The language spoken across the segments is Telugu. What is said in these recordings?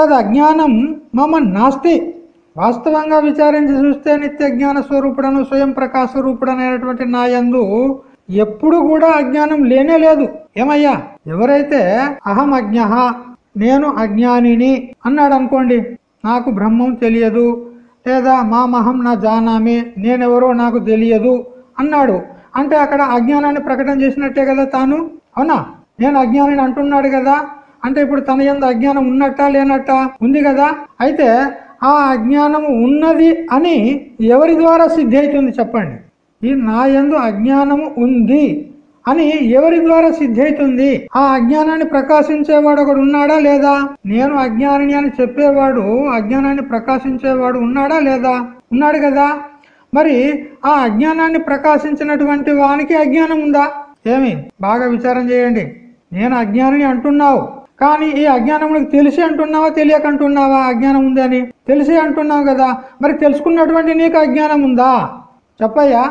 తద్ అజ్ఞానం మమ నాస్తి. వాస్తవంగా విచారించి చూస్తే నిత్య జ్ఞాన స్వరూపుడను స్వయం ప్రకాశ స్వరూపుడనేటువంటి నాయందు ఎప్పుడు కూడా అజ్ఞానం లేనే లేదు. ఏమయ్యా? ఎవరైతే అహం అజ్ఞ నేను అజ్ఞానిని అన్నాడు అనుకోండి నాకు బ్రహ్మం తెలియదు లేదా మా మహం నా జానామి నేనెవరో నాకు తెలియదు అన్నాడు. అంటే అక్కడ అజ్ఞానాన్ని ప్రకటన చేసినట్టే కదా తాను? అవునా? నేను అజ్ఞానిని అంటున్నాడు కదా? అంటే ఇప్పుడు తన ఎందు అజ్ఞానం ఉన్నట్ట లేనట్ట ఉంది కదా? అయితే ఆ అజ్ఞానము ఉన్నది అని ఎవరి ద్వారా సిద్ధి అవుతుంది చెప్పండి? ఈ నా యందు అజ్ఞానము ఉంది అని ఎవరి ద్వారా సిద్ధి అవుతుంది ఆ అజ్ఞానాన్ని ప్రకాశించేవాడు ఒకడు ఉన్నాడా లేదా? నేను అజ్ఞానిని అని చెప్పేవాడు అజ్ఞానాన్ని ప్రకాశించేవాడు ఉన్నాడా లేదా? ఉన్నాడు కదా. మరి ఆ అజ్ఞానాన్ని ప్రకాశించినటువంటి వానికి అజ్ఞానం ఉందా? ఏమి? బాగా విచారం చేయండి. నేను అజ్ఞానిని అంటున్నావు. కానీ ఈ అజ్ఞానం తెలిసి అంటున్నావా తెలియక అంటున్నావా అజ్ఞానం ఉందని తెలిసి అంటున్నావు కదా. మరి తెలుసుకున్నటువంటి నీకు అజ్ఞానం ఉందా? చెప్పయ్యా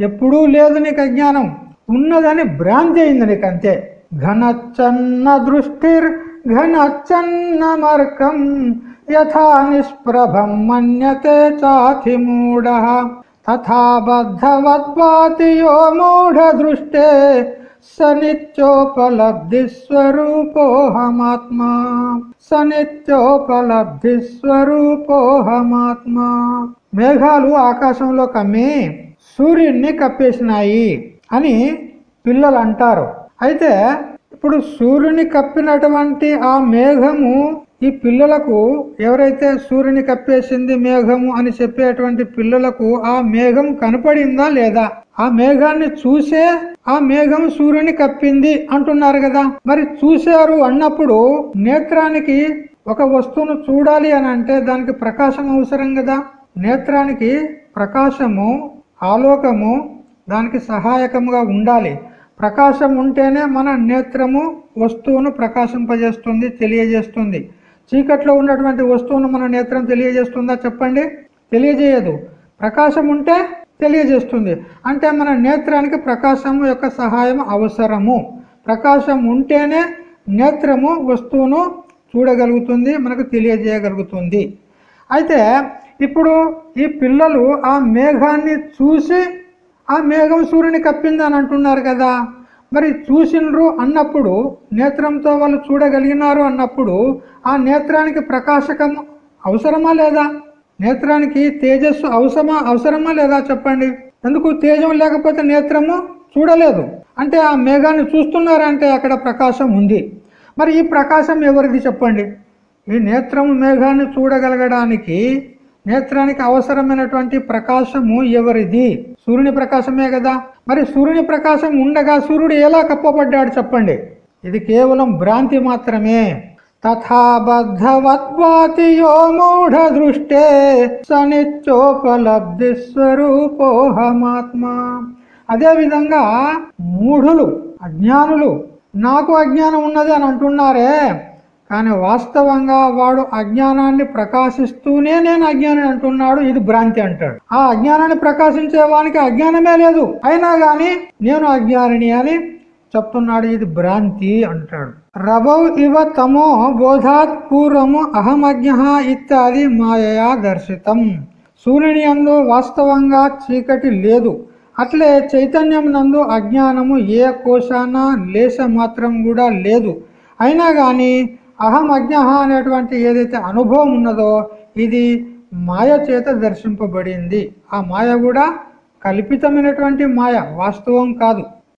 ఎప్పుడూ లేదు నీకు అజ్ఞానం. ఉన్నదని భ్రాంతి అయింది నీకు అంతే ఘనచ్చన్న దృష్టిర్ ఘనచ్చన్న మర్కం యథా నిష్ప్రభం మన్యతే చాతి మూఢ. తథా బద్ధవద్వాతి యో మూఢ దృష్టే స నిత్యోపలబ్ధి స్వరూపోహమాత్మా స్వరూపోహమాత్మా మేఘాలు ఆకాశంలో కమ్మి సూర్యుడిని కప్పేసినాయి అని పిల్లలు అంటారు అయితే ఇప్పుడు సూర్యుని కప్పినటువంటి ఆ మేఘము ఈ పిల్లలకు ఎవరైతే సూర్యుని కప్పేసింది మేఘము అని చెప్పేటువంటి పిల్లలకు ఆ మేఘం కనపడిందా లేదా? ఆ మేఘాన్ని చూసే ఆ మేఘం సూర్యుని కప్పింది అంటున్నారు కదా. మరి చూశారు అన్నప్పుడు నేత్రానికి ఒక వస్తువును చూడాలి అని అంటే దానికి ప్రకాశం అవసరం కదా. నేత్రానికి ప్రకాశము ఆలోకము దానికి సహాయకముగా ఉండాలి. ప్రకాశం ఉంటేనే మన నేత్రము వస్తువును ప్రకాశింపజేస్తుంది తెలియజేస్తుంది. చీకట్లో ఉన్నటువంటి వస్తువును మన నేత్రం తెలియజేస్తుందా చెప్పండి? తెలియజేయదు. ప్రకాశం ఉంటే తెలియజేస్తుంది. అంటే మన నేత్రానికి ప్రకాశము యొక్క సహాయం అవసరము. ప్రకాశం ఉంటేనే నేత్రము వస్తువును చూడగలుగుతుంది మనకు తెలియజేయగలుగుతుంది. అయితే ఇప్పుడు ఈ పిల్లలు ఆ మేఘాన్ని చూసి ఆ మేఘం సూర్యుని కప్పింది అని అంటున్నారు కదా. మరి చూసినరు అన్నప్పుడు నేత్రంతో వాళ్ళు చూడగలిగినారు అన్నప్పుడు ఆ నేత్రానికి ప్రకాశకం అవసరమా లేదా? నేత్రానికి తేజస్సు అవసరమా అవసరమా లేదా చెప్పండి? ఎందుకు తేజం లేకపోతే నేత్రము చూడలేదు? అంటే ఆ మేఘాన్ని చూస్తున్నారంటే అక్కడ ప్రకాశం ఉంది. మరి ఈ ప్రకాశం ఎవరిది చెప్పండి? ఈ నేత్రము మేఘాన్ని చూడగలగడానికి నేత్రానికి అవసరమైనటువంటి ప్రకాశము ఎవరిది? సూర్యుని ప్రకాశమే కదా. మరి సూర్యుని ప్రకాశం ఉండగా సూర్యుడు ఎలా కప్పబడ్డాడు చెప్పండి? ఇది కేవలం భ్రాంతి మాత్రమే. తథాబద్ధవద్వాతి యో మూఢ దృష్టే సనిత్యోపలబ్ధి స్వరూపోహమాత్మా. అదే విధంగా మూఢులు అజ్ఞానులు నాకు అజ్ఞానం ఉన్నది అని అంటున్నారే. కానీ వాస్తవంగా వాడు అజ్ఞానాన్ని ప్రకాశిస్తూనే నేను అజ్ఞాని అంటున్నాడు ఇది భ్రాంతి అంటాడు. ఆ అజ్ఞానాన్ని ప్రకాశించే వానికి అజ్ఞానమే లేదు. అయినా గాని నేను అజ్ఞానిని అని చెప్తున్నాడు ఇది భ్రాంతి అంటాడు. రవౌ ఇవ తమో బోధాత్ పూర్వము అహమజ్ఞ ఇత్యాది మాయయా దర్శితం. సూర్యుని యందు వాస్తవంగా చీకటి లేదు. అట్లే చైతన్యం నందు అజ్ఞానము ఏ కోశాన లేశ మాత్రం కూడా లేదు. అయినా గాని అహం అజ్ఞ అనేటువంటి ఏదైతే అనుభవం ఉన్నదో ఇది మాయ చేత దర్శింపబడింది. ఆ మాయ కూడా కల్పితమైనటువంటి మాయ వాస్తవం కాదు.